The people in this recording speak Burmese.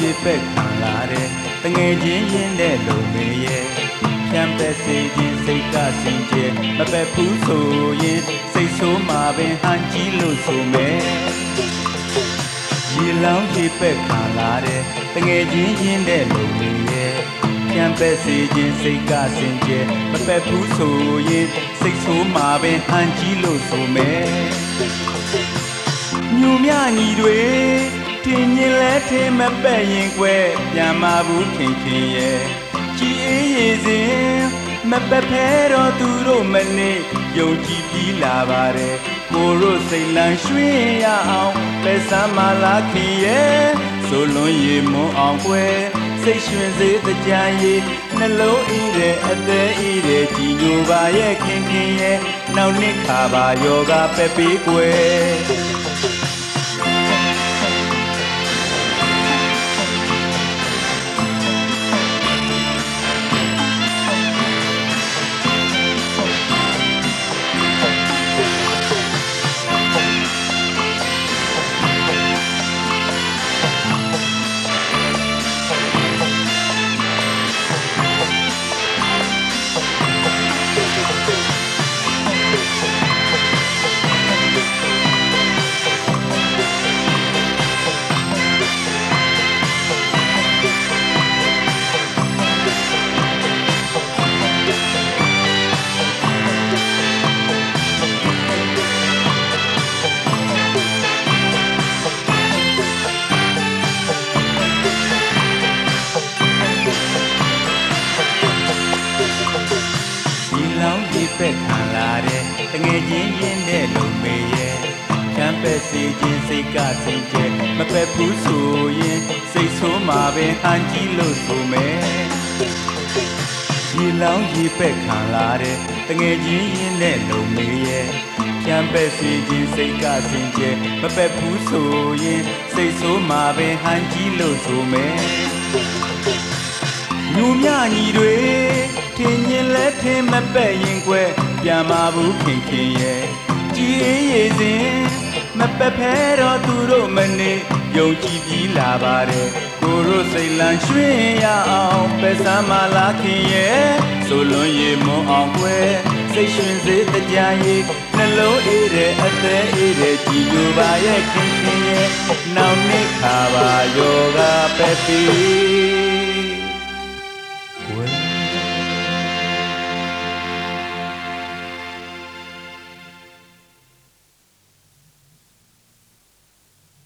ရေပက်ခံလာတဲ့တငယ်ချင်းရင်းတဲ့လုံမေရဲ့ဖြံပက်စေခြင်းစိတ်ကစင်ကြယ်မပက်ဘူးဆိုရင်စိတ်ဆိုးမှာပင်ဟန်ကြီးလို့ဆိုမယ်ရေလောင်းရေပက်ခံလာတဲ့တငယ်ချင်းရင်းတဲ့လုံမေရဲ့ဖြံပက်စေခြင်းစိတ်ကစင်ကြယ်မပက်ဘူးဆိုရင်စိတ်ဆိုးမှာပင်ဟန်ကြီးလို့ဆိုမယ်ညူမြညီတွေ ထင်မြင်လဲထင်မပက်ရင်ကွယ်ပြန်มาဘူးခင်ခင်ရဲ့ကြည်အေးရည်စင်မပက်ဖဲတော့သူတို့မနေယုံကြည်ပြီးလာပါတယ်ကိုတို့စိတ်လန်းရွှင်ရအောင်ပဲစမ်းမလာခင်ရဲ့ဆိုလွန်ရည်မွန်အောင်ကွယ်စိတ်ရွှင်စေတကြံရည်နှလုံးအေးတဲ့အသေးအေးတဲ့ကြည်ညိုပါရဲ့ခင်ခင်ရဲ့နောက်နှစ်ခါပါယောဂပက်ပေးကွယ် တဲ့တငယ်ချင်းရင်းတဲ့လုံမေရဲ့ချမ်းပက်စီခြင်းစိတ်ကစင်ကြယ်မပက်ဘူးဆိုရင်စိတ်ဆိုးမှာပင်ဟန်ကြီးလို့ဆိုမယ်ဒီလောင်းဒီပက်ခံလာတဲ့တငယ်ချင်းရင်းတဲ့လုံမေရဲ့ချမ်းပက်စီခြင်းစိတ်ကစင်ကြယ်မပက်ဘူးဆိုရင်စိတ်ဆိုးမှာပင်ဟန်ကြီးလို့ဆိုမယ်ညူမြညီတွေထင်ရင်လဲထင်မပက်ရင်ကွယ် ပြန်มาဘူးခင်ခင်ရဲ့ကြည်အေးရည်စင်မပက်ဖဲတော့သူတို့မနေယုံကြည်ပြီးလာပါတယ်ကိုတို့စိတ်လန်းရွှင်ရအောင်ပဲစမ်းမလာခင်ရဲ့ဆိုလွန်ရည်မွန်အောင်ကွယ်စိတ်ရွှင်စေတကြံရည်နှလုံးအေးတဲ့အသေးအေးတဲ့ကြည်ညိုပါရဲ့ခင်ခင်ရဲ့နောက်နှစ်ခါပါယောဂပဲပြီး